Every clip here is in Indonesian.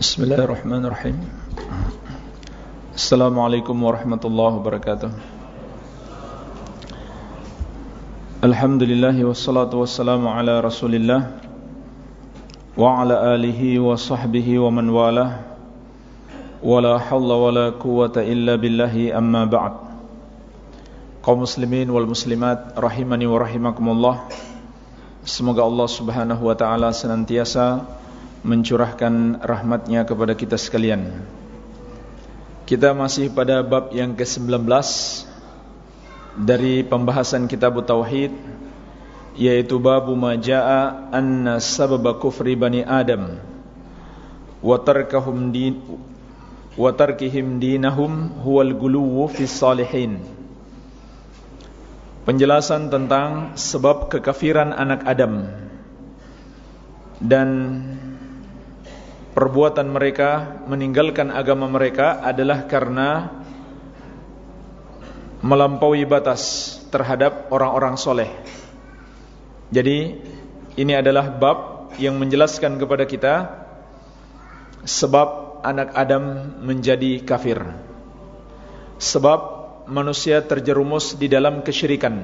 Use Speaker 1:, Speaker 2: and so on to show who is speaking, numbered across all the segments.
Speaker 1: بسم الله الرحمن الرحيم السلام عليكم ورحمة الله وبركاته الحمد لله والصلاة والسلام على رسول الله وعلى آله وصحبه ومن والاه ولا حول ولا قوة إلا بالله أما بعد kaum muslimin wal muslimat rahimani wa rahimakumullah Semoga Allah Subhanahu wa taala senantiasa mencurahkan rahmatnya kepada kita sekalian. Kita masih pada bab yang ke-19 dari pembahasan kitab Tauhid yaitu bab majaa anna sabab kufri bani Adam wa tarkahum din wa tarkihim dinahum huwal guluwu fis salihin penjelasan tentang sebab kekafiran anak Adam dan perbuatan mereka meninggalkan agama mereka adalah karena melampaui batas terhadap orang-orang soleh. Jadi ini adalah bab yang menjelaskan kepada kita sebab anak Adam menjadi kafir. Sebab manusia terjerumus di dalam kesyirikan.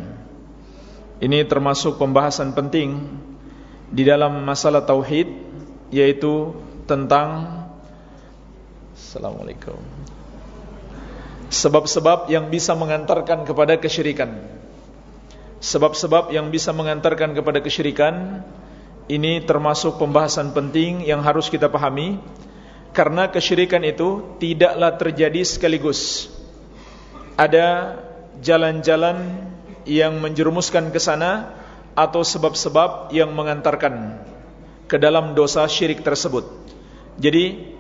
Speaker 1: Ini termasuk pembahasan penting di dalam masalah tauhid yaitu tentang Assalamualaikum. Sebab-sebab yang bisa mengantarkan kepada kesyirikan. Sebab-sebab yang bisa mengantarkan kepada kesyirikan ini termasuk pembahasan penting yang harus kita pahami karena kesyirikan itu tidaklah terjadi sekaligus ada jalan-jalan yang menjerumuskan ke sana atau sebab-sebab yang mengantarkan ke dalam dosa syirik tersebut. Jadi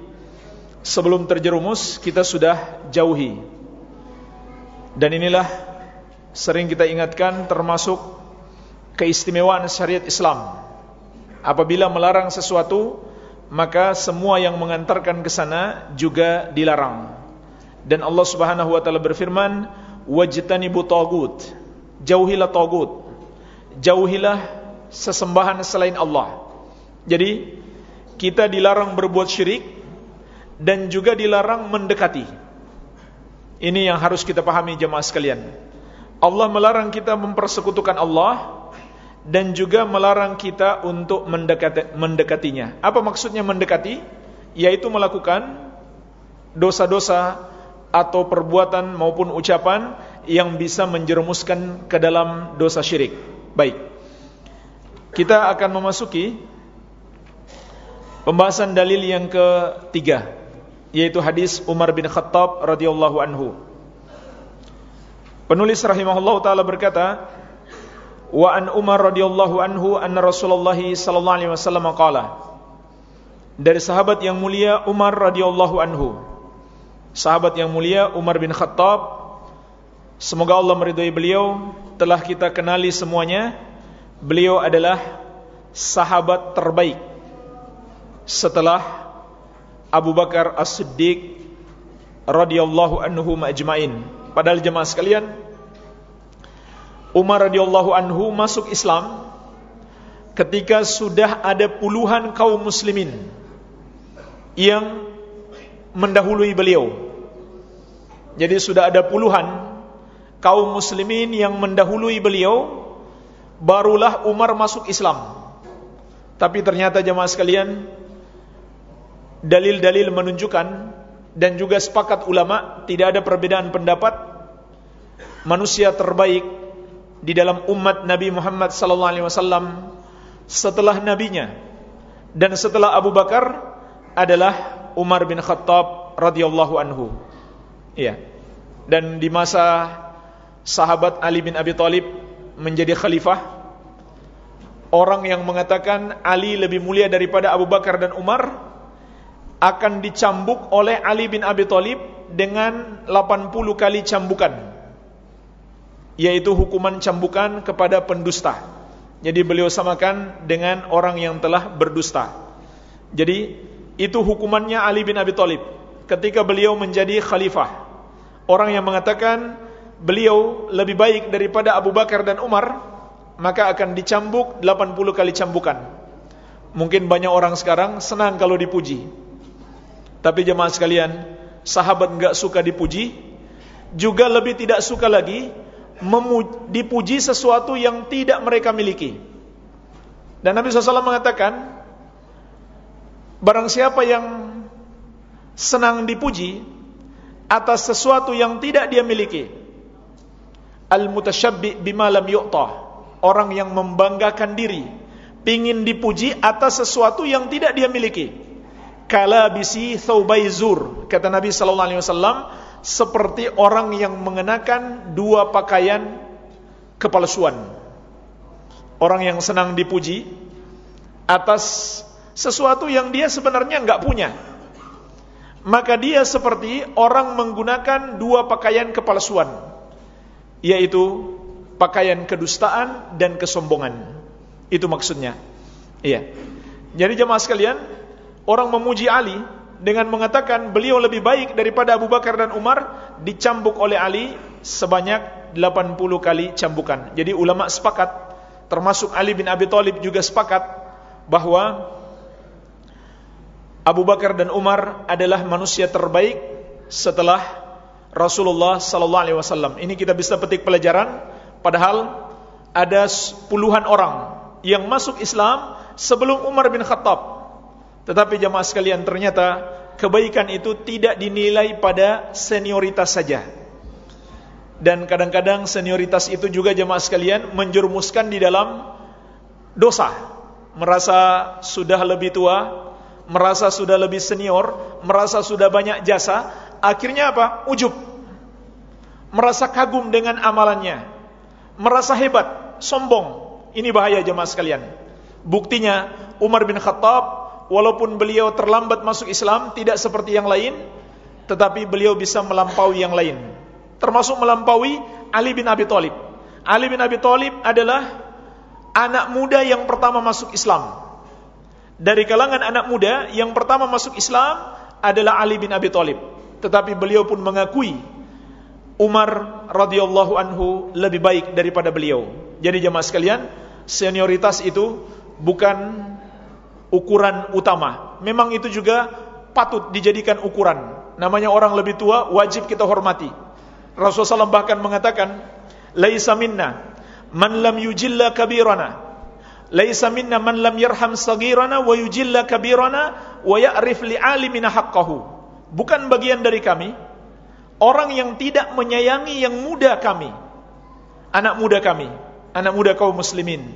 Speaker 1: sebelum terjerumus kita sudah jauhi. Dan inilah sering kita ingatkan termasuk keistimewaan syariat Islam. Apabila melarang sesuatu, maka semua yang mengantarkan ke sana juga dilarang. Dan Allah Subhanahu wa taala berfirman, "Wajtanibu tagut." Jauhilah tagut. Jauhilah sesembahan selain Allah. Jadi, kita dilarang berbuat syirik dan juga dilarang mendekati. Ini yang harus kita pahami jemaah sekalian. Allah melarang kita mempersekutukan Allah dan juga melarang kita untuk mendekati, mendekatinya. Apa maksudnya mendekati? Yaitu melakukan dosa-dosa atau perbuatan maupun ucapan yang bisa menjerumuskan ke dalam dosa syirik. Baik. Kita akan memasuki pembahasan dalil yang ketiga yaitu hadis Umar bin Khattab radhiyallahu anhu. Penulis rahimahullah taala berkata, "Wa an Umar radhiyallahu anhu anna Rasulullah sallallahu alaihi wasallam qala" Dari sahabat yang mulia Umar radhiyallahu anhu. Sahabat yang mulia Umar bin Khattab semoga Allah meridhai beliau telah kita kenali semuanya. Beliau adalah sahabat terbaik setelah Abu Bakar As-Siddiq radhiyallahu anhu majma'in padahal jemaah sekalian Umar radhiyallahu anhu masuk Islam ketika sudah ada puluhan kaum muslimin yang mendahului beliau jadi sudah ada puluhan kaum muslimin yang mendahului beliau barulah Umar masuk Islam. Tapi ternyata jemaah sekalian dalil-dalil menunjukkan dan juga sepakat ulama tidak ada perbedaan pendapat manusia terbaik di dalam umat Nabi Muhammad sallallahu alaihi wasallam setelah nabinya dan setelah Abu Bakar adalah Umar bin Khattab radhiyallahu anhu. Iya. Dan di masa sahabat Ali bin Abi Thalib menjadi khalifah, orang yang mengatakan Ali lebih mulia daripada Abu Bakar dan Umar akan dicambuk oleh Ali bin Abi Thalib dengan 80 kali cambukan. Yaitu hukuman cambukan kepada pendusta. Jadi beliau samakan dengan orang yang telah berdusta. Jadi itu hukumannya Ali bin Abi Thalib ketika beliau menjadi khalifah orang yang mengatakan beliau lebih baik daripada Abu Bakar dan Umar, maka akan dicambuk 80 kali cambukan. Mungkin banyak orang sekarang senang kalau dipuji. Tapi jemaah sekalian, sahabat enggak suka dipuji, juga lebih tidak suka lagi dipuji sesuatu yang tidak mereka miliki. Dan Nabi SAW mengatakan, barang siapa yang senang dipuji atas sesuatu yang tidak dia miliki, al-mutashabbi bima lam yu'ta, orang yang membanggakan diri, pingin dipuji atas sesuatu yang tidak dia miliki kala bisi thawbaizur. Kata Nabi sallallahu alaihi wasallam seperti orang yang mengenakan dua pakaian kepalsuan. Orang yang senang dipuji atas sesuatu yang dia sebenarnya enggak punya. Maka dia seperti orang menggunakan dua pakaian kepalsuan yaitu pakaian kedustaan dan kesombongan. Itu maksudnya. Iya. Jadi jemaah sekalian orang memuji Ali dengan mengatakan beliau lebih baik daripada Abu Bakar dan Umar dicambuk oleh Ali sebanyak 80 kali cambukan. Jadi ulama sepakat termasuk Ali bin Abi Thalib juga sepakat bahwa Abu Bakar dan Umar adalah manusia terbaik setelah Rasulullah sallallahu alaihi wasallam. Ini kita bisa petik pelajaran padahal ada puluhan orang yang masuk Islam sebelum Umar bin Khattab tetapi jamaah sekalian ternyata kebaikan itu tidak dinilai pada senioritas saja. Dan kadang-kadang senioritas itu juga jamaah sekalian menjerumuskan di dalam dosa. Merasa sudah lebih tua, merasa sudah lebih senior, merasa sudah banyak jasa, akhirnya apa? Ujub. Merasa kagum dengan amalannya. Merasa hebat, sombong. Ini bahaya jemaah sekalian. Buktinya Umar bin Khattab walaupun beliau terlambat masuk Islam tidak seperti yang lain tetapi beliau bisa melampaui yang lain. Termasuk melampaui Ali bin Abi Thalib. Ali bin Abi Thalib adalah anak muda yang pertama masuk Islam. Dari kalangan anak muda yang pertama masuk Islam adalah Ali bin Abi Thalib. Tetapi beliau pun mengakui Umar radhiyallahu anhu lebih baik daripada beliau. Jadi jemaah sekalian senioritas itu bukan ukuran utama. Memang itu juga patut dijadikan ukuran. Namanya orang lebih tua wajib kita hormati. Rasulullah SAW bahkan mengatakan, "Laisa minna man lam yujilla kabirana." Laisa minna man lam yarham sagirana wa yujilla kabirana wa ya'rif li'alimina haqqahu. Bukan bagian dari kami orang yang tidak menyayangi yang muda kami. Anak muda kami, anak muda kaum muslimin.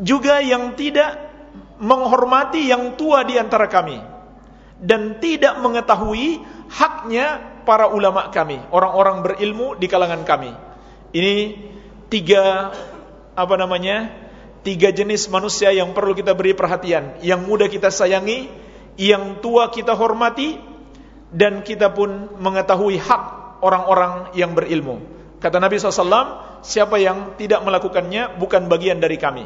Speaker 1: Juga yang tidak menghormati yang tua di antara kami dan tidak mengetahui haknya para ulama kami, orang-orang berilmu di kalangan kami. Ini tiga apa namanya? Tiga jenis manusia yang perlu kita beri perhatian. Yang muda kita sayangi, yang tua kita hormati dan kita pun mengetahui hak orang-orang yang berilmu. Kata Nabi SAW, siapa yang tidak melakukannya bukan bagian dari kami.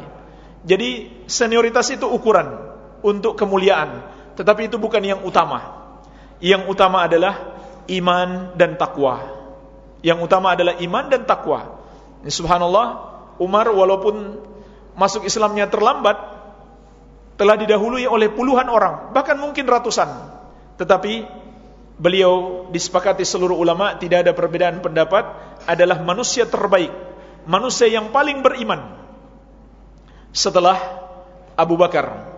Speaker 1: Jadi senioritas itu ukuran untuk kemuliaan, tetapi itu bukan yang utama. Yang utama adalah iman dan takwa. Yang utama adalah iman dan takwa. Subhanallah, Umar walaupun masuk Islamnya terlambat, telah didahului oleh puluhan orang, bahkan mungkin ratusan. Tetapi beliau disepakati seluruh ulama tidak ada perbedaan pendapat adalah manusia terbaik, manusia yang paling beriman setelah Abu Bakar.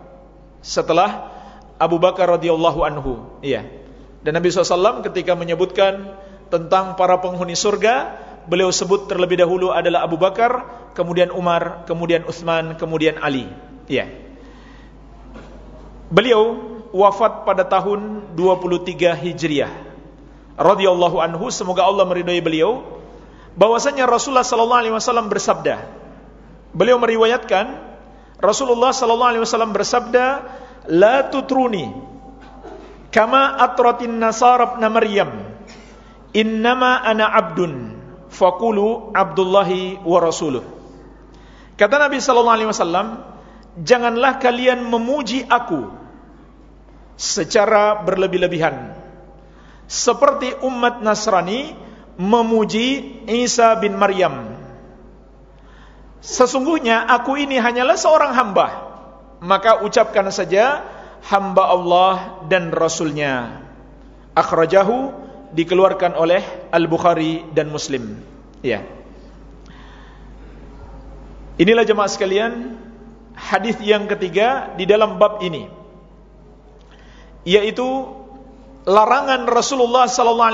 Speaker 1: Setelah Abu Bakar radhiyallahu anhu. Iya. Dan Nabi SAW ketika menyebutkan tentang para penghuni surga, beliau sebut terlebih dahulu adalah Abu Bakar, kemudian Umar, kemudian Uthman, kemudian Ali. Iya. Beliau wafat pada tahun 23 Hijriah. Radhiyallahu anhu, semoga Allah meridhai beliau. Bahwasanya Rasulullah sallallahu alaihi wasallam bersabda, Beliau meriwayatkan Rasulullah sallallahu alaihi wasallam bersabda, "La tutruni kama atratin nasara ibn Maryam. Innama ana abdun, faqulu Abdullahi wa rasuluh." Kata Nabi sallallahu alaihi wasallam, "Janganlah kalian memuji aku secara berlebih-lebihan seperti umat Nasrani memuji Isa bin Maryam Sesungguhnya aku ini hanyalah seorang hamba Maka ucapkan saja Hamba Allah dan Rasulnya Akhrajahu dikeluarkan oleh Al-Bukhari dan Muslim. Ya. Inilah jemaah sekalian hadis yang ketiga di dalam bab ini yaitu larangan Rasulullah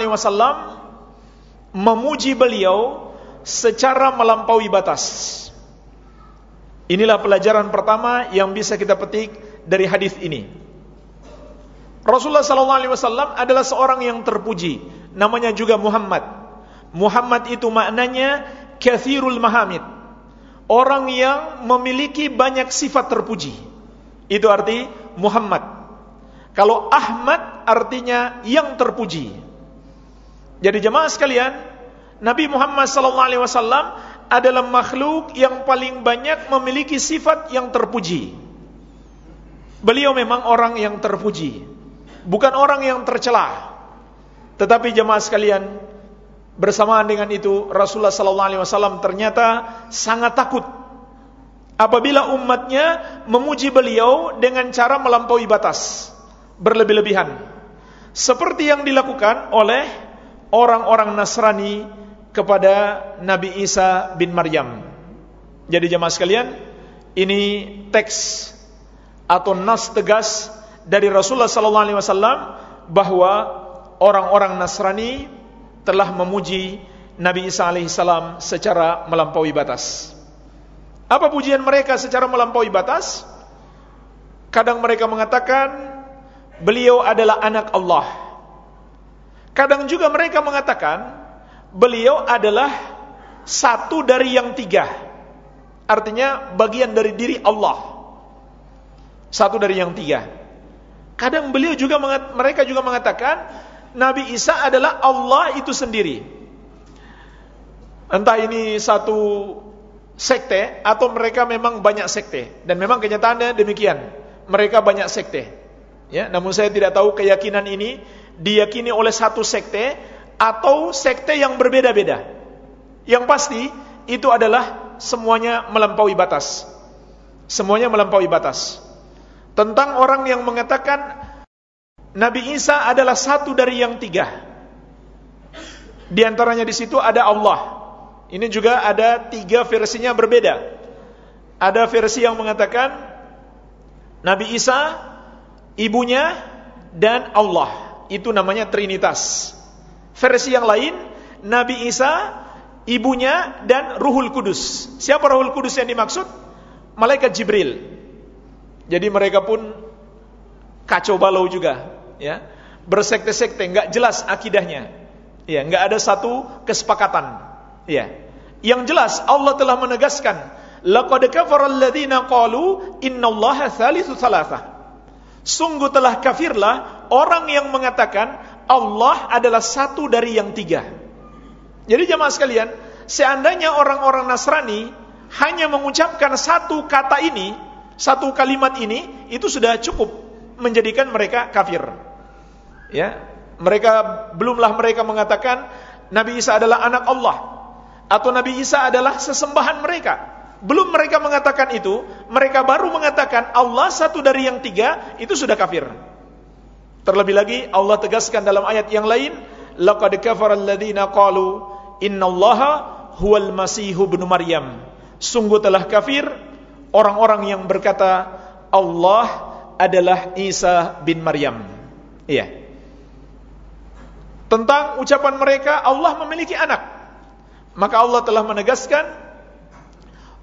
Speaker 1: wasallam memuji beliau secara melampaui batas. Inilah pelajaran pertama yang bisa kita petik dari hadis ini. Rasulullah sallallahu alaihi wasallam adalah seorang yang terpuji, namanya juga Muhammad. Muhammad itu maknanya kathirul mahamid. Orang yang memiliki banyak sifat terpuji. Itu arti Muhammad. Kalau Ahmad artinya yang terpuji. Jadi jemaah sekalian, Nabi Muhammad sallallahu alaihi wasallam adalah makhluk yang paling banyak memiliki sifat yang terpuji. Beliau memang orang yang terpuji bukan orang yang tercela. Tetapi jemaah sekalian, bersamaan dengan itu Rasulullah sallallahu alaihi wasallam ternyata sangat takut apabila umatnya memuji beliau dengan cara melampaui batas, berlebih-lebihan. Seperti yang dilakukan oleh orang-orang Nasrani kepada Nabi Isa bin Maryam. Jadi jemaah sekalian, ini teks atau nas tegas dari Rasulullah sallallahu alaihi wasallam bahwa orang-orang Nasrani telah memuji Nabi Isa alaihi salam secara melampaui batas. Apa pujian mereka secara melampaui batas? Kadang mereka mengatakan beliau adalah anak Allah. Kadang juga mereka mengatakan beliau adalah satu dari yang tiga. Artinya bagian dari diri Allah. Satu dari yang tiga. Kadang beliau juga mereka juga mengatakan Nabi Isa adalah Allah itu sendiri. Entah ini satu sekte atau mereka memang banyak sekte dan memang kenyataannya demikian. Mereka banyak sekte. Ya, namun saya tidak tahu keyakinan ini diyakini oleh satu sekte atau sekte yang berbeda-beda. Yang pasti itu adalah semuanya melampaui batas. Semuanya melampaui batas tentang orang yang mengatakan Nabi Isa adalah satu dari yang tiga. Di antaranya di situ ada Allah. Ini juga ada tiga versinya berbeda. Ada versi yang mengatakan Nabi Isa, ibunya, dan Allah. Itu namanya Trinitas. Versi yang lain, Nabi Isa, ibunya, dan Ruhul Kudus. Siapa Ruhul Kudus yang dimaksud? Malaikat Jibril. Jadi mereka pun kacau balau juga, ya. Bersekte-sekte, enggak jelas akidahnya. Ya, enggak ada satu kesepakatan. Ya. Yang jelas Allah telah menegaskan, laqad kafara alladziina qalu innallaha tsalitsu tsalatsah. Sungguh telah kafirlah orang yang mengatakan Allah adalah satu dari yang tiga. Jadi jemaah sekalian, seandainya orang-orang Nasrani hanya mengucapkan satu kata ini, satu kalimat ini itu sudah cukup menjadikan mereka kafir. Ya, mereka belumlah mereka mengatakan Nabi Isa adalah anak Allah atau Nabi Isa adalah sesembahan mereka. Belum mereka mengatakan itu, mereka baru mengatakan Allah satu dari yang tiga, itu sudah kafir. Terlebih lagi Allah tegaskan dalam ayat yang lain, laqad kafara alladziina qalu innallaha huwal masihu ibnu maryam. Sungguh telah kafir orang-orang yang berkata Allah adalah Isa bin Maryam. Iya. Tentang ucapan mereka Allah memiliki anak. Maka Allah telah menegaskan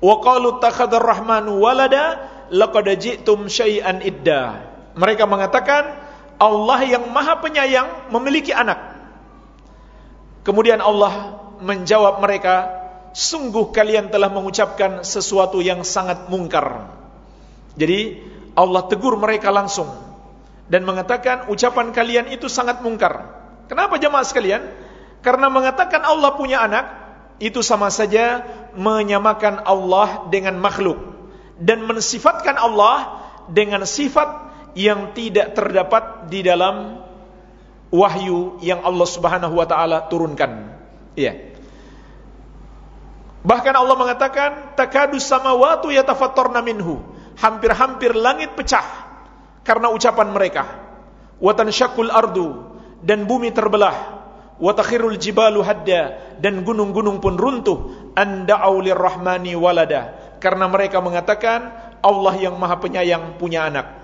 Speaker 1: wa qalu takhadar rahmanu walada laqad ji'tum syai'an idda. Mereka mengatakan Allah yang Maha Penyayang memiliki anak. Kemudian Allah menjawab mereka sungguh kalian telah mengucapkan sesuatu yang sangat mungkar. Jadi Allah tegur mereka langsung dan mengatakan ucapan kalian itu sangat mungkar. Kenapa jemaah sekalian? Karena mengatakan Allah punya anak itu sama saja menyamakan Allah dengan makhluk dan mensifatkan Allah dengan sifat yang tidak terdapat di dalam wahyu yang Allah Subhanahu wa taala turunkan. Iya. Bahkan Allah mengatakan takadu samawatu yatafattarna minhu. Hampir-hampir langit pecah karena ucapan mereka. Wa ardu dan bumi terbelah wa takhirul jibalu hadda dan gunung-gunung pun runtuh anda'u lirrahmani walada karena mereka mengatakan Allah yang Maha Penyayang punya anak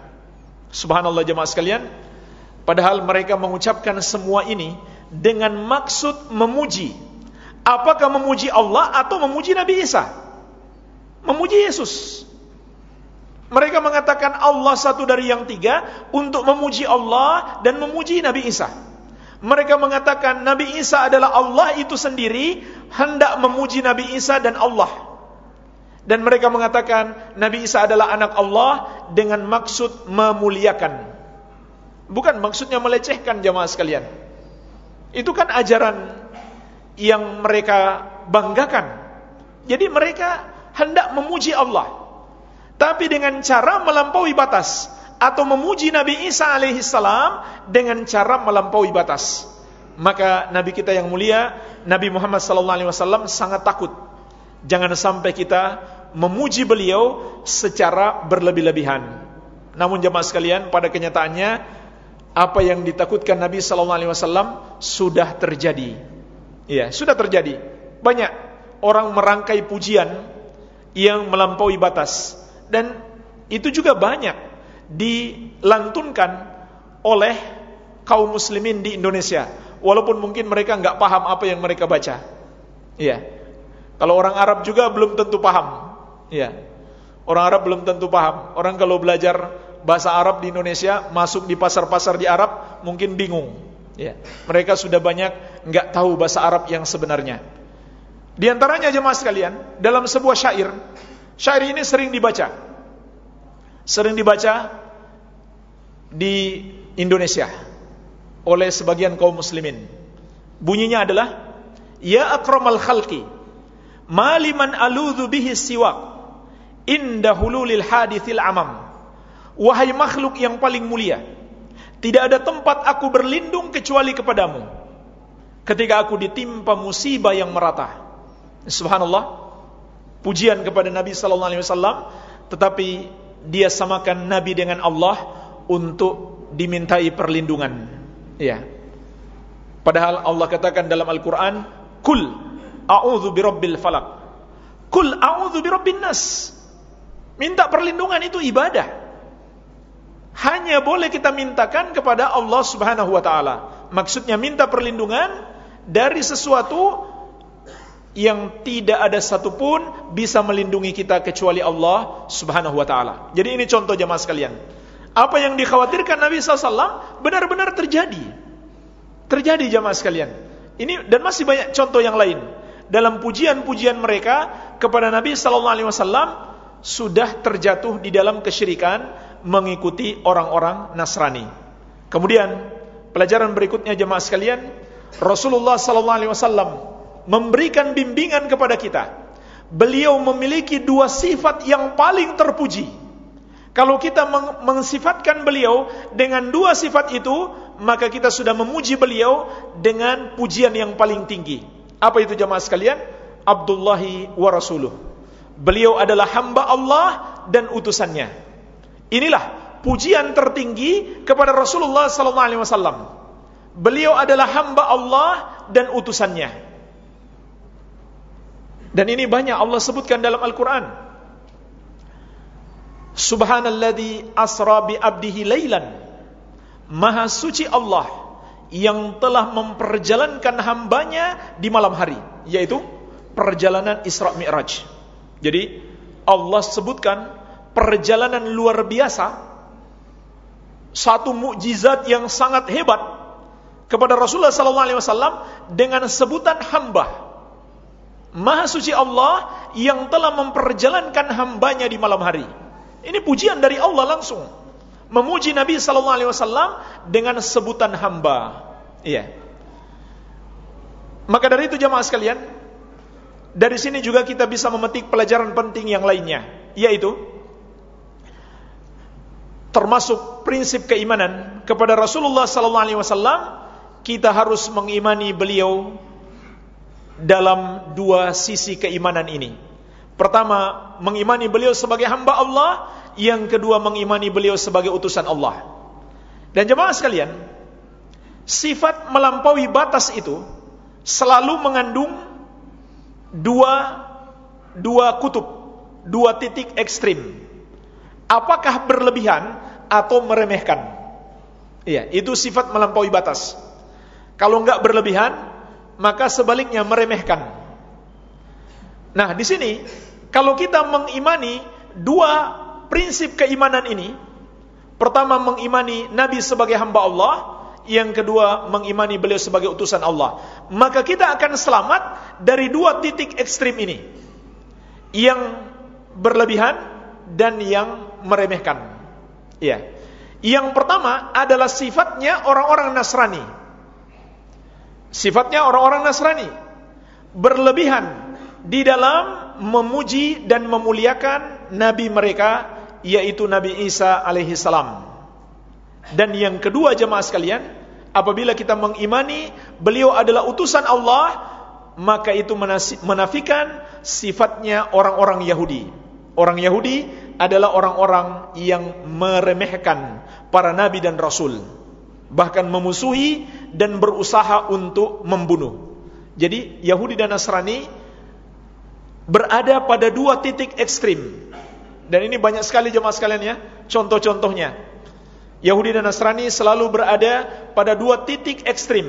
Speaker 1: subhanallah jemaah sekalian. Padahal mereka mengucapkan semua ini dengan maksud memuji. Apakah memuji Allah atau memuji Nabi Isa? Memuji Yesus. Mereka mengatakan Allah satu dari yang tiga untuk memuji Allah dan memuji Nabi Isa. Mereka mengatakan Nabi Isa adalah Allah itu sendiri hendak memuji Nabi Isa dan Allah. Dan mereka mengatakan Nabi Isa adalah anak Allah dengan maksud memuliakan. Bukan maksudnya melecehkan jamaah sekalian. Itu kan ajaran yang mereka banggakan. Jadi mereka hendak memuji Allah. Tapi dengan cara melampaui batas atau memuji Nabi Isa alaihi salam dengan cara melampaui batas. Maka Nabi kita yang mulia, Nabi Muhammad sallallahu alaihi wasallam sangat takut jangan sampai kita memuji beliau secara berlebih-lebihan. Namun jemaah sekalian, pada kenyataannya apa yang ditakutkan Nabi sallallahu alaihi wasallam sudah terjadi. Iya, sudah terjadi. Banyak orang merangkai pujian yang melampaui batas dan itu juga banyak dilantunkan oleh kaum muslimin di Indonesia walaupun mungkin mereka nggak paham apa yang mereka baca iya kalau orang Arab juga belum tentu paham. Iya. Orang Arab belum tentu paham. Orang kalau belajar bahasa Arab di Indonesia masuk di pasar-pasar di Arab mungkin bingung. Ya mereka sudah banyak nggak tahu bahasa Arab yang sebenarnya. Di antaranya jemaah sekalian dalam sebuah syair syair ini sering dibaca. Sering dibaca di Indonesia oleh sebagian kaum muslimin. Bunyinya adalah Ya akramal khalqi maliman aludhu bihi siwak inda hululil hadithil amam. Wahai makhluk yang paling mulia, tidak ada tempat aku berlindung kecuali kepadamu. Ketika aku ditimpa musibah yang merata. Subhanallah. Pujian kepada Nabi wasallam, tetapi dia samakan Nabi dengan Allah untuk dimintai perlindungan. Ya. Padahal Allah katakan dalam Al-Qur'an, "Kul a'udzu birabbil falaq." Kul a'udzu birabbin nas. Minta perlindungan itu ibadah. Hanya boleh kita mintakan kepada Allah Subhanahu wa taala. Maksudnya minta perlindungan dari sesuatu yang tidak ada satupun bisa melindungi kita kecuali Allah Subhanahu wa taala. Jadi ini contoh jemaah sekalian. Apa yang dikhawatirkan Nabi SAW benar-benar terjadi. Terjadi jamaah sekalian. Ini dan masih banyak contoh yang lain. Dalam pujian-pujian mereka kepada Nabi SAW sudah terjatuh di dalam kesyirikan mengikuti orang-orang Nasrani. Kemudian pelajaran berikutnya jemaah sekalian, Rasulullah SAW memberikan bimbingan kepada kita. Beliau memiliki dua sifat yang paling terpuji kalau kita meng mensifatkan beliau dengan dua sifat itu, maka kita sudah memuji beliau dengan pujian yang paling tinggi. Apa itu jamaah sekalian? Abdullahi wa rasuluh. Beliau adalah hamba Allah dan utusannya. Inilah pujian tertinggi kepada Rasulullah sallallahu alaihi wasallam. Beliau adalah hamba Allah dan utusannya. Dan ini banyak Allah sebutkan dalam Al-Qur'an. Subhanalladzi asra bi abdihi lailan. Maha suci Allah yang telah memperjalankan hambanya di malam hari, yaitu perjalanan Isra Mi'raj. Jadi Allah sebutkan perjalanan luar biasa, satu mukjizat yang sangat hebat kepada Rasulullah sallallahu alaihi wasallam dengan sebutan hamba. Maha suci Allah yang telah memperjalankan hambanya di malam hari. Ini pujian dari Allah langsung. Memuji Nabi sallallahu alaihi wasallam dengan sebutan hamba. Iya. Maka dari itu jemaah sekalian, dari sini juga kita bisa memetik pelajaran penting yang lainnya, yaitu termasuk prinsip keimanan kepada Rasulullah sallallahu alaihi wasallam, kita harus mengimani beliau dalam dua sisi keimanan ini. Pertama, mengimani beliau sebagai hamba Allah, yang kedua mengimani beliau sebagai utusan Allah. Dan jemaah sekalian, sifat melampaui batas itu selalu mengandung dua dua kutub, dua titik ekstrim. Apakah berlebihan atau meremehkan? Iya, itu sifat melampaui batas. Kalau enggak berlebihan, maka sebaliknya meremehkan. Nah, di sini kalau kita mengimani dua prinsip keimanan ini, pertama mengimani Nabi sebagai hamba Allah, yang kedua mengimani beliau sebagai utusan Allah, maka kita akan selamat dari dua titik ekstrim ini. Yang berlebihan dan yang meremehkan. Ya. Yang pertama adalah sifatnya orang-orang Nasrani. Sifatnya orang-orang Nasrani berlebihan di dalam memuji dan memuliakan nabi mereka yaitu Nabi Isa alaihi salam. Dan yang kedua jemaah sekalian, apabila kita mengimani beliau adalah utusan Allah, maka itu menafikan sifatnya orang-orang Yahudi. Orang Yahudi adalah orang-orang yang meremehkan para nabi dan rasul, bahkan memusuhi dan berusaha untuk membunuh. Jadi Yahudi dan Nasrani berada pada dua titik ekstrim. Dan ini banyak sekali jemaah sekalian ya, contoh-contohnya. Yahudi dan Nasrani selalu berada pada dua titik ekstrim.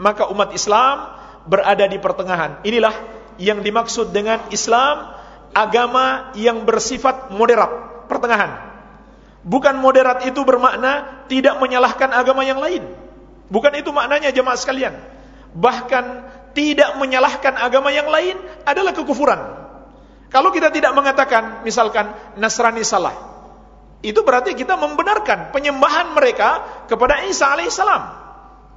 Speaker 1: Maka umat Islam berada di pertengahan. Inilah yang dimaksud dengan Islam agama yang bersifat moderat, pertengahan. Bukan moderat itu bermakna tidak menyalahkan agama yang lain. Bukan itu maknanya jemaah sekalian. Bahkan tidak menyalahkan agama yang lain adalah kekufuran. Kalau kita tidak mengatakan misalkan Nasrani salah, itu berarti kita membenarkan penyembahan mereka kepada Isa alaihissalam.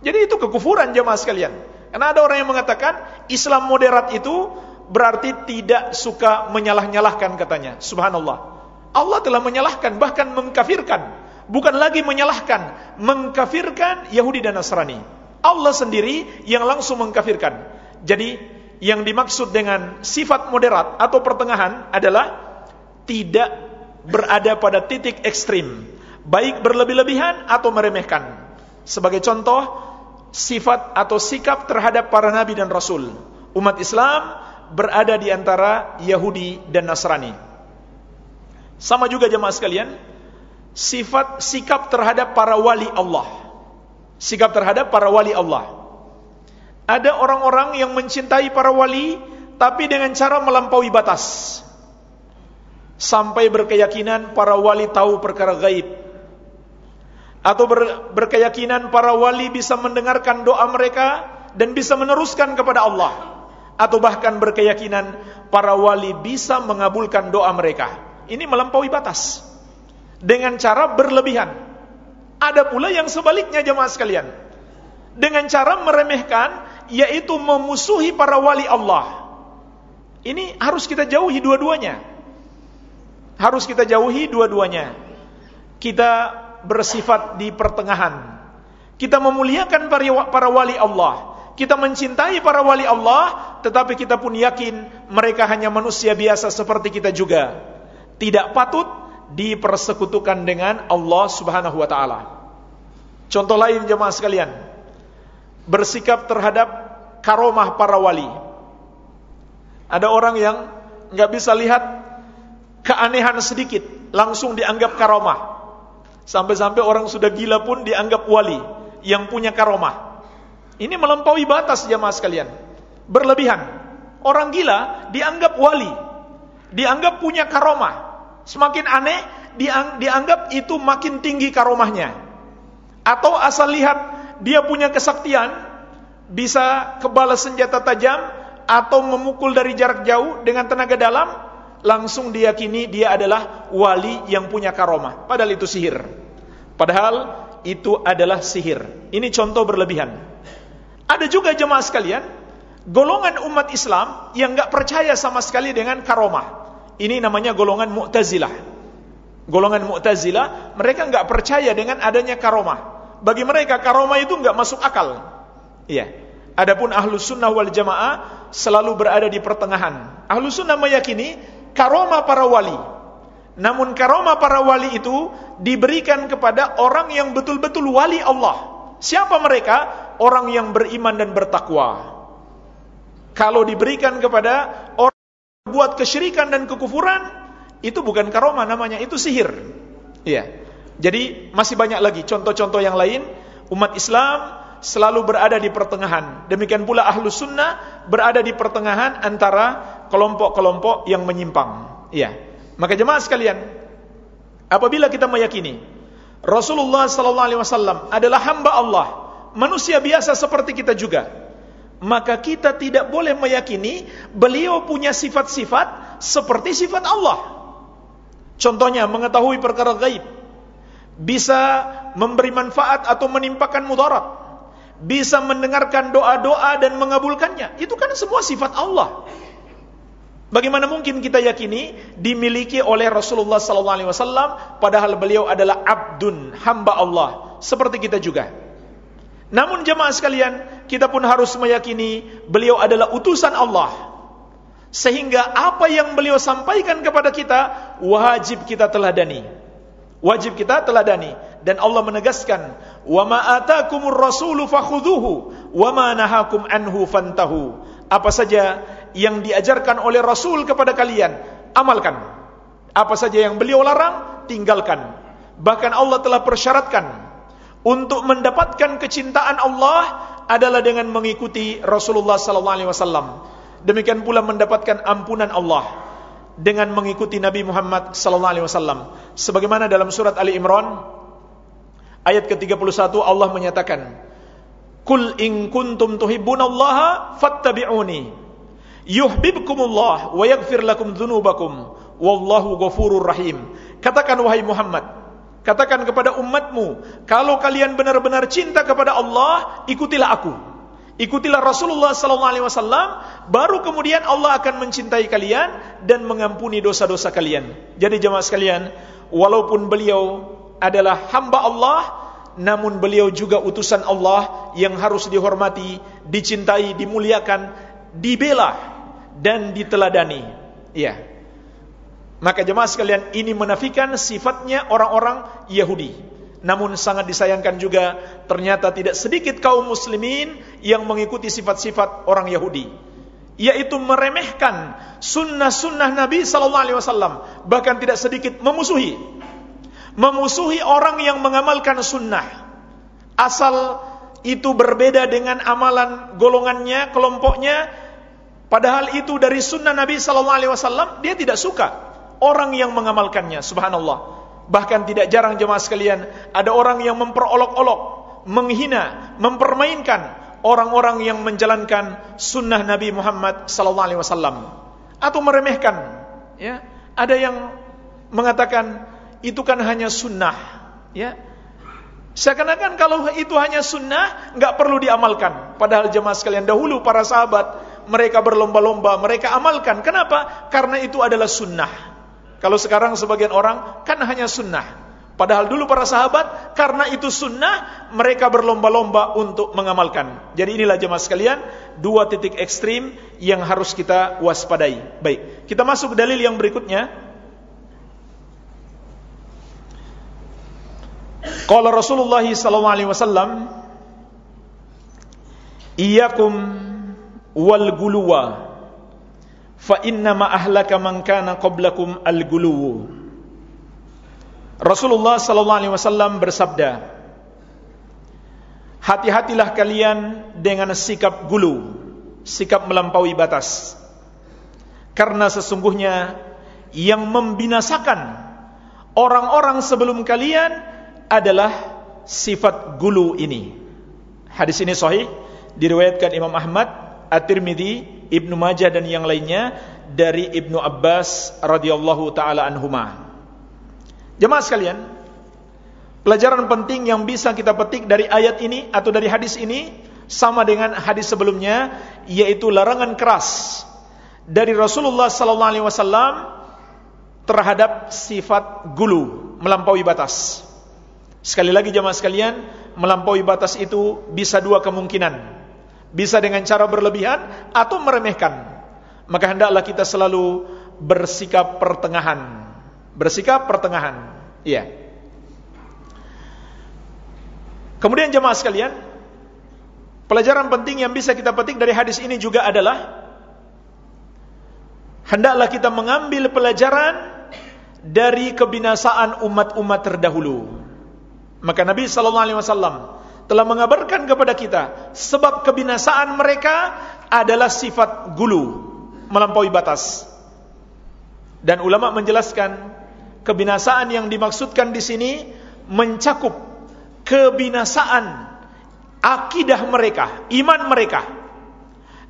Speaker 1: Jadi itu kekufuran jemaah sekalian. Karena ada orang yang mengatakan Islam moderat itu berarti tidak suka menyalah-nyalahkan katanya. Subhanallah. Allah telah menyalahkan bahkan mengkafirkan, bukan lagi menyalahkan, mengkafirkan Yahudi dan Nasrani. Allah sendiri yang langsung mengkafirkan. Jadi yang dimaksud dengan sifat moderat atau pertengahan adalah tidak berada pada titik ekstrim, baik berlebih-lebihan atau meremehkan. Sebagai contoh, sifat atau sikap terhadap para nabi dan rasul. Umat Islam berada di antara Yahudi dan Nasrani. Sama juga jemaah sekalian, sifat sikap terhadap para wali Allah sikap terhadap para wali Allah. Ada orang-orang yang mencintai para wali tapi dengan cara melampaui batas. Sampai berkeyakinan para wali tahu perkara gaib. Atau ber, berkeyakinan para wali bisa mendengarkan doa mereka dan bisa meneruskan kepada Allah. Atau bahkan berkeyakinan para wali bisa mengabulkan doa mereka. Ini melampaui batas. Dengan cara berlebihan. Ada pula yang sebaliknya jemaah sekalian. Dengan cara meremehkan, yaitu memusuhi para wali Allah. Ini harus kita jauhi dua-duanya. Harus kita jauhi dua-duanya. Kita bersifat di pertengahan. Kita memuliakan para wali Allah. Kita mencintai para wali Allah, tetapi kita pun yakin mereka hanya manusia biasa seperti kita juga. Tidak patut dipersekutukan dengan Allah Subhanahu wa taala. Contoh lain jemaah sekalian, bersikap terhadap karomah para wali. Ada orang yang nggak bisa lihat keanehan sedikit, langsung dianggap karomah. Sampai-sampai orang sudah gila pun dianggap wali yang punya karomah. Ini melampaui batas jemaah sekalian. Berlebihan. Orang gila dianggap wali, dianggap punya karomah. Semakin aneh, dianggap itu makin tinggi karomahnya. Atau asal lihat dia punya kesaktian, bisa kebalas senjata tajam atau memukul dari jarak jauh dengan tenaga dalam, langsung diyakini dia adalah wali yang punya karomah. Padahal itu sihir. Padahal itu adalah sihir. Ini contoh berlebihan. Ada juga jemaah sekalian, golongan umat Islam yang nggak percaya sama sekali dengan karomah. Ini namanya golongan Mu'tazilah. Golongan Mu'tazilah, mereka nggak percaya dengan adanya karomah. Bagi mereka karomah itu nggak masuk akal. Iya. Adapun ahlu sunnah wal jamaah selalu berada di pertengahan. Ahlu sunnah meyakini karomah para wali. Namun karomah para wali itu diberikan kepada orang yang betul-betul wali Allah. Siapa mereka? Orang yang beriman dan bertakwa. Kalau diberikan kepada orang yang buat kesyirikan dan kekufuran, itu bukan karomah namanya, itu sihir. Iya. Jadi masih banyak lagi contoh-contoh yang lain. Umat Islam selalu berada di pertengahan. Demikian pula ahlu sunnah berada di pertengahan antara kelompok-kelompok yang menyimpang. Iya. Maka jemaah sekalian, apabila kita meyakini Rasulullah wasallam adalah hamba Allah, manusia biasa seperti kita juga, maka kita tidak boleh meyakini beliau punya sifat-sifat seperti sifat Allah. Contohnya mengetahui perkara gaib, bisa memberi manfaat atau menimpakan mudarat, bisa mendengarkan doa-doa dan mengabulkannya. Itu kan semua sifat Allah. Bagaimana mungkin kita yakini dimiliki oleh Rasulullah wasallam padahal beliau adalah abdun, hamba Allah, seperti kita juga. Namun jemaah sekalian, kita pun harus meyakini beliau adalah utusan Allah. Sehingga apa yang beliau sampaikan kepada kita wajib kita teladani. Wajib kita teladani dan Allah menegaskan, "Wa ma atakumur rasulu fakhudhuhu wa ma nahakum anhu fantahu." Apa saja yang diajarkan oleh Rasul kepada kalian, amalkan. Apa saja yang beliau larang, tinggalkan. Bahkan Allah telah persyaratkan untuk mendapatkan kecintaan Allah adalah dengan mengikuti Rasulullah sallallahu alaihi wasallam. Demikian pula mendapatkan ampunan Allah dengan mengikuti Nabi Muhammad sallallahu alaihi wasallam. Sebagaimana dalam surat Ali Imran ayat ke-31 Allah menyatakan, "Kul in kuntum tuhibbunallaha fattabi'uni." yuhibbukumullah wa yaghfir lakum dzunubakum wallahu ghafurur rahim. Katakan wahai Muhammad, katakan kepada umatmu, kalau kalian benar-benar cinta kepada Allah, ikutilah aku. Ikutilah Rasulullah wasallam, baru kemudian Allah akan mencintai kalian dan mengampuni dosa-dosa kalian. Jadi jemaah sekalian, walaupun beliau adalah hamba Allah, namun beliau juga utusan Allah yang harus dihormati, dicintai, dimuliakan, dibela dan diteladani. Ya. Maka jemaah sekalian ini menafikan sifatnya orang-orang Yahudi. Namun sangat disayangkan juga ternyata tidak sedikit kaum muslimin yang mengikuti sifat-sifat orang Yahudi. Yaitu meremehkan sunnah-sunnah Nabi Sallallahu Alaihi Wasallam. Bahkan tidak sedikit memusuhi. Memusuhi orang yang mengamalkan sunnah. Asal itu berbeda dengan amalan golongannya, kelompoknya, Padahal itu dari sunnah Nabi Sallallahu Alaihi Wasallam dia tidak suka orang yang mengamalkannya. Subhanallah. Bahkan tidak jarang jemaah sekalian ada orang yang memperolok-olok, menghina, mempermainkan orang-orang yang menjalankan sunnah Nabi Muhammad Wasallam atau meremehkan. Ya, ada yang mengatakan itu kan hanya sunnah. Ya, Seakan-akan kalau itu hanya sunnah, nggak perlu diamalkan. Padahal jemaah sekalian dahulu para sahabat mereka berlomba-lomba, mereka amalkan. Kenapa? Karena itu adalah sunnah. Kalau sekarang sebagian orang kan hanya sunnah. Padahal dulu para sahabat karena itu sunnah mereka berlomba-lomba untuk mengamalkan. Jadi inilah jemaah sekalian dua titik ekstrim yang harus kita waspadai. Baik, kita masuk ke dalil yang berikutnya. Qala Rasulullah sallallahu alaihi wasallam, "Iyyakum wal guluwa fa inna ma ahlaka man kana qablakum al guluwu Rasulullah sallallahu alaihi wasallam bersabda Hati-hatilah kalian dengan sikap gulu sikap melampaui batas. Karena sesungguhnya yang membinasakan orang-orang sebelum kalian adalah sifat gulu ini. Hadis ini sahih diriwayatkan Imam Ahmad At-Tirmidzi, Ibnu Majah dan yang lainnya dari Ibnu Abbas radhiyallahu taala anhuma. Jemaah sekalian, pelajaran penting yang bisa kita petik dari ayat ini atau dari hadis ini sama dengan hadis sebelumnya yaitu larangan keras dari Rasulullah sallallahu alaihi wasallam terhadap sifat gulu, melampaui batas. Sekali lagi jemaah sekalian, melampaui batas itu bisa dua kemungkinan. Bisa dengan cara berlebihan atau meremehkan. Maka hendaklah kita selalu bersikap pertengahan. Bersikap pertengahan. Iya. Kemudian jemaah sekalian, pelajaran penting yang bisa kita petik dari hadis ini juga adalah hendaklah kita mengambil pelajaran dari kebinasaan umat-umat terdahulu. Maka Nabi sallallahu alaihi wasallam telah mengabarkan kepada kita sebab kebinasaan mereka adalah sifat gulu, melampaui batas. Dan ulama menjelaskan kebinasaan yang dimaksudkan di sini mencakup kebinasaan akidah mereka, iman mereka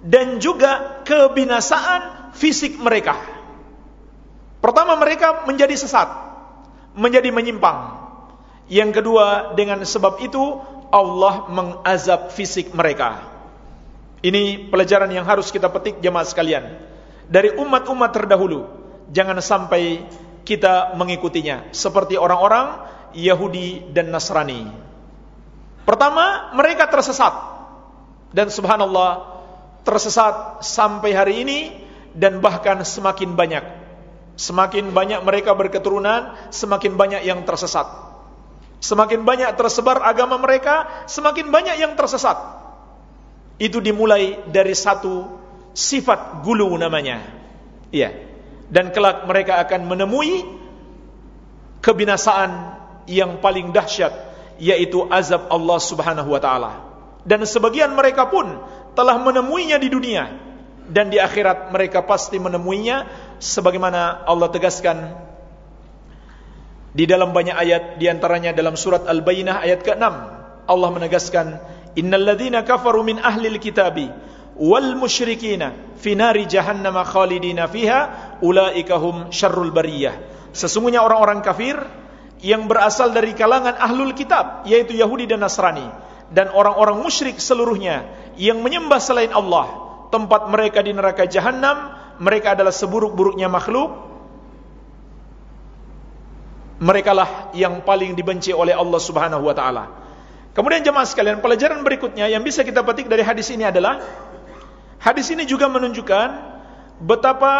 Speaker 1: dan juga kebinasaan fisik mereka. Pertama mereka menjadi sesat, menjadi menyimpang. Yang kedua dengan sebab itu Allah mengazab fisik mereka. Ini pelajaran yang harus kita petik jemaah sekalian. Dari umat-umat terdahulu, jangan sampai kita mengikutinya seperti orang-orang Yahudi dan Nasrani. Pertama, mereka tersesat. Dan subhanallah, tersesat sampai hari ini dan bahkan semakin banyak Semakin banyak mereka berketurunan, semakin banyak yang tersesat. Semakin banyak tersebar agama mereka, semakin banyak yang tersesat. Itu dimulai dari satu sifat gulu namanya. Iya. Dan kelak mereka akan menemui kebinasaan yang paling dahsyat yaitu azab Allah Subhanahu wa taala. Dan sebagian mereka pun telah menemuinya di dunia dan di akhirat mereka pasti menemuinya sebagaimana Allah tegaskan di dalam banyak ayat di antaranya dalam surat Al-Bayyinah ayat ke-6 Allah menegaskan innal ladzina kafaru min ahlil kitabi wal musyrikina fi nari jahannam khalidina fiha ulaika hum syarrul bariyah sesungguhnya orang-orang kafir yang berasal dari kalangan ahlul kitab yaitu Yahudi dan Nasrani dan orang-orang musyrik seluruhnya yang menyembah selain Allah tempat mereka di neraka jahanam, mereka adalah seburuk-buruknya makhluk. Merekalah yang paling dibenci oleh Allah Subhanahu wa taala. Kemudian jemaah sekalian, pelajaran berikutnya yang bisa kita petik dari hadis ini adalah hadis ini juga menunjukkan betapa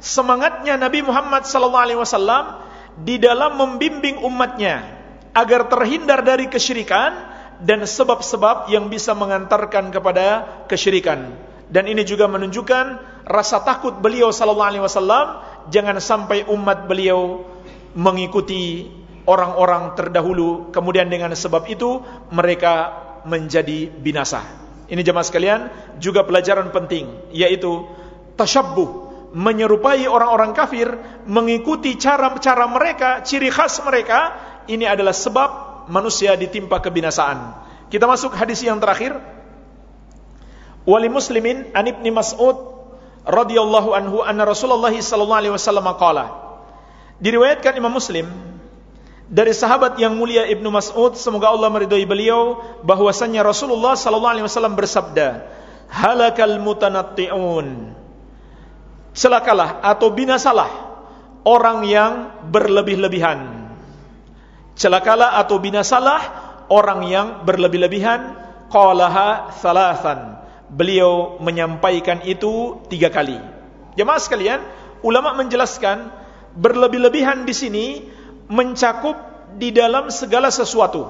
Speaker 1: semangatnya Nabi Muhammad wasallam di dalam membimbing umatnya agar terhindar dari kesyirikan dan sebab-sebab yang bisa mengantarkan kepada kesyirikan dan ini juga menunjukkan rasa takut beliau wasallam jangan sampai umat beliau mengikuti orang-orang terdahulu kemudian dengan sebab itu mereka menjadi binasa. Ini jemaah sekalian juga pelajaran penting yaitu tasyabbuh menyerupai orang-orang kafir mengikuti cara-cara mereka, ciri khas mereka ini adalah sebab manusia ditimpa kebinasaan. Kita masuk hadis yang terakhir wali muslimin an ibni Mas'ud radhiyallahu anhu anna Rasulullah sallallahu alaihi wasallam qala diriwayatkan Imam Muslim dari sahabat yang mulia Ibnu Mas'ud semoga Allah meridhai beliau bahwasanya Rasulullah sallallahu alaihi wasallam bersabda halakal mutanatti'un. Celakalah atau binasalah orang yang berlebih-lebihan. Celakalah atau binasalah orang yang berlebih-lebihan. Qalaha thalathan. Beliau menyampaikan itu tiga kali. Jemaah sekalian, ulama menjelaskan berlebih-lebihan di sini mencakup di dalam segala sesuatu.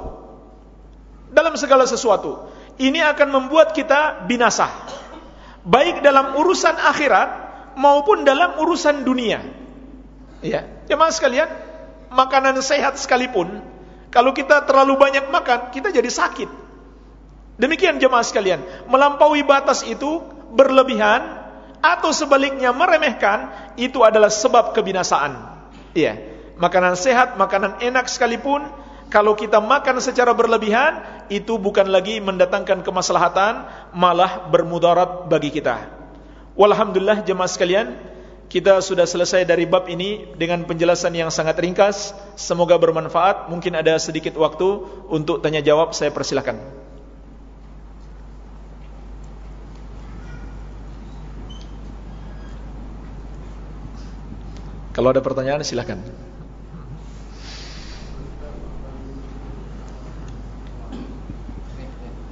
Speaker 1: Dalam segala sesuatu. Ini akan membuat kita binasa. Baik dalam urusan akhirat maupun dalam urusan dunia. Ya, jemaah sekalian, makanan sehat sekalipun kalau kita terlalu banyak makan, kita jadi sakit. Demikian jemaah sekalian, melampaui batas itu berlebihan atau sebaliknya meremehkan itu adalah sebab kebinasaan. Iya. Makanan sehat, makanan enak sekalipun kalau kita makan secara berlebihan itu bukan lagi mendatangkan kemaslahatan, malah bermudarat bagi kita. Walhamdulillah jemaah sekalian, kita sudah selesai dari bab ini dengan penjelasan yang sangat ringkas. Semoga bermanfaat. Mungkin ada sedikit waktu untuk tanya jawab, saya persilahkan. Kalau ada pertanyaan silahkan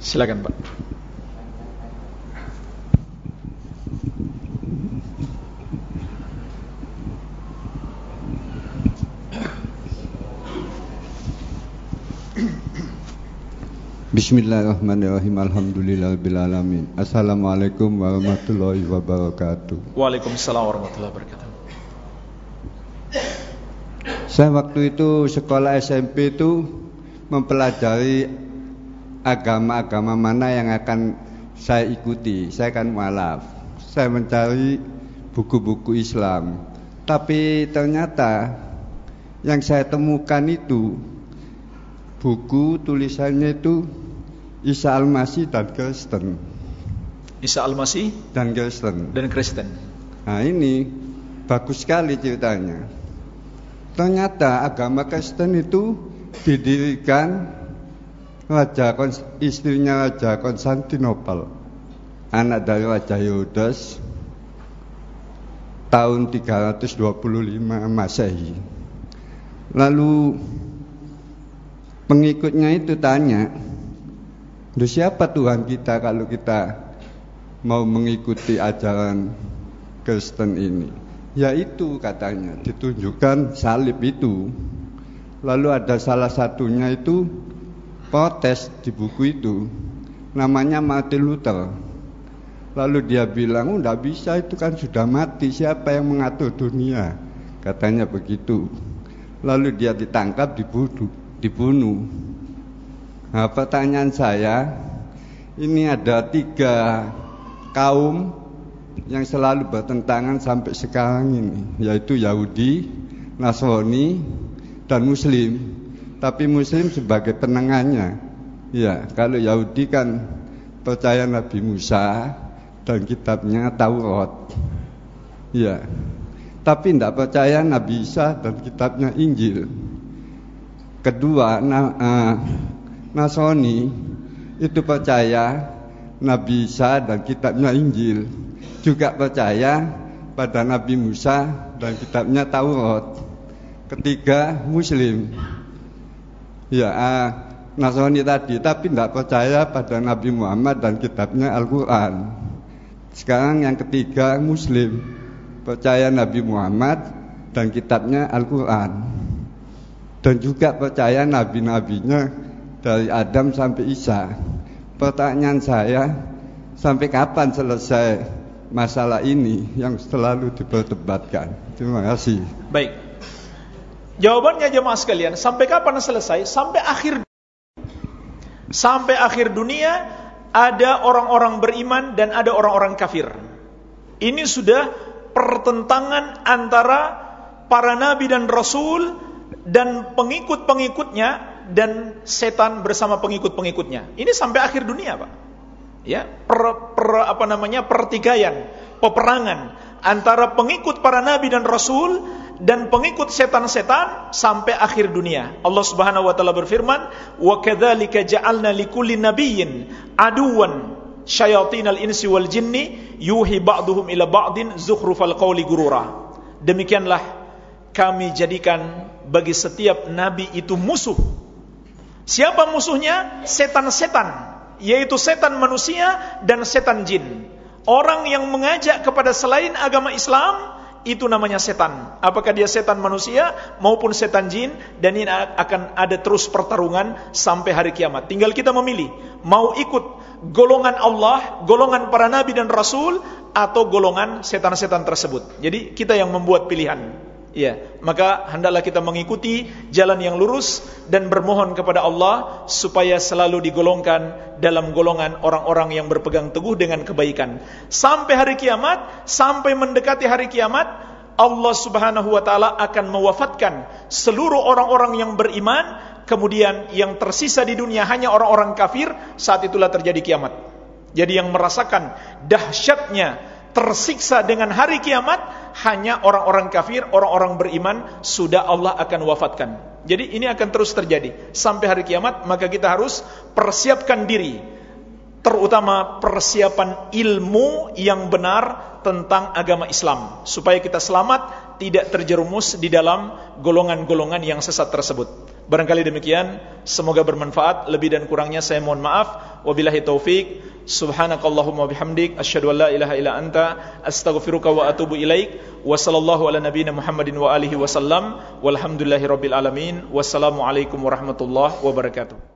Speaker 1: Silakan Pak
Speaker 2: Bismillahirrahmanirrahim. Alhamdulillahirabbil Assalamualaikum warahmatullahi wabarakatuh.
Speaker 1: Waalaikumsalam warahmatullahi wabarakatuh.
Speaker 2: Saya waktu itu sekolah SMP itu mempelajari agama-agama mana yang akan saya ikuti. Saya kan mualaf. Saya mencari buku-buku Islam. Tapi ternyata yang saya temukan itu buku tulisannya itu Isa Al-Masih dan Kristen.
Speaker 1: Isa Al-Masih
Speaker 2: dan Kristen.
Speaker 1: Dan Kristen.
Speaker 2: Nah, ini bagus sekali ceritanya. Ternyata agama Kristen itu didirikan raja istrinya raja Konstantinopel, anak dari raja Herodes tahun 325 Masehi. Lalu pengikutnya itu tanya, Duh siapa Tuhan kita kalau kita mau mengikuti ajaran Kristen ini? Yaitu katanya ditunjukkan salib itu. Lalu ada salah satunya itu protes di buku itu. Namanya Martin Luther. Lalu dia bilang, oh tidak bisa itu kan sudah mati. Siapa yang mengatur dunia? Katanya begitu. Lalu dia ditangkap, dibunuh. dibunuh. Nah, pertanyaan saya, ini ada tiga kaum yang selalu bertentangan sampai sekarang ini, yaitu Yahudi, Nasrani, dan Muslim. Tapi Muslim sebagai penengahnya. Ya, kalau Yahudi kan percaya Nabi Musa dan kitabnya Taurat. Ya, tapi tidak percaya Nabi Isa dan kitabnya Injil. Kedua, nah, uh, Nasrani itu percaya Nabi Isa dan kitabnya Injil, juga percaya pada Nabi Musa dan kitabnya Taurat. Ketiga Muslim, ya ah, Nasrani tadi, tapi tidak percaya pada Nabi Muhammad dan kitabnya Al-Quran. Sekarang yang ketiga Muslim, percaya Nabi Muhammad dan kitabnya Al-Quran. Dan juga percaya nabi-nabinya dari Adam sampai Isa. Pertanyaan saya, sampai kapan selesai masalah ini yang selalu diperdebatkan? Terima kasih.
Speaker 1: Baik. Jawabannya jemaah sekalian, sampai kapan selesai? Sampai akhir sampai akhir dunia ada orang-orang beriman dan ada orang-orang kafir. Ini sudah pertentangan antara para nabi dan rasul dan pengikut-pengikutnya dan setan bersama pengikut-pengikutnya. Ini sampai akhir dunia, Pak. Ya, per, per apa namanya? pertikaian, peperangan antara pengikut para nabi dan rasul dan pengikut setan-setan sampai akhir dunia. Allah Subhanahu wa taala berfirman, "Wa kadzalika ja'alna likulli nabiyyin aduwan syayatinal insi wal jinni yuhi ba'duhum ila ba'din zukhrufal qawli gurura." Demikianlah kami jadikan bagi setiap nabi itu musuh Siapa musuhnya? Setan-setan, yaitu setan manusia dan setan jin. Orang yang mengajak kepada selain agama Islam itu namanya setan. Apakah dia setan manusia maupun setan jin dan ini akan ada terus pertarungan sampai hari kiamat. Tinggal kita memilih mau ikut golongan Allah, golongan para nabi dan rasul atau golongan setan-setan tersebut. Jadi kita yang membuat pilihan. Ya, maka hendaklah kita mengikuti jalan yang lurus dan bermohon kepada Allah supaya selalu digolongkan dalam golongan orang-orang yang berpegang teguh dengan kebaikan. Sampai hari kiamat, sampai mendekati hari kiamat, Allah Subhanahu wa taala akan mewafatkan seluruh orang-orang yang beriman, kemudian yang tersisa di dunia hanya orang-orang kafir, saat itulah terjadi kiamat. Jadi yang merasakan dahsyatnya tersiksa dengan hari kiamat hanya orang-orang kafir, orang-orang beriman sudah Allah akan wafatkan. Jadi ini akan terus terjadi sampai hari kiamat, maka kita harus persiapkan diri terutama persiapan ilmu yang benar tentang agama Islam supaya kita selamat tidak terjerumus di dalam golongan-golongan yang sesat tersebut. Barangkali demikian, semoga bermanfaat. Lebih dan kurangnya saya mohon maaf. Wabillahi taufik. Subhanakallahumma bihamdik asyhadu an la ilaha illa anta astaghfiruka wa atubu ilaik. Wa sallallahu ala nabiyyina Muhammadin wa alihi wasallam. Walhamdulillahirabbil alamin. Wassalamualaikum warahmatullahi wabarakatuh.